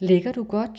Ligger du godt?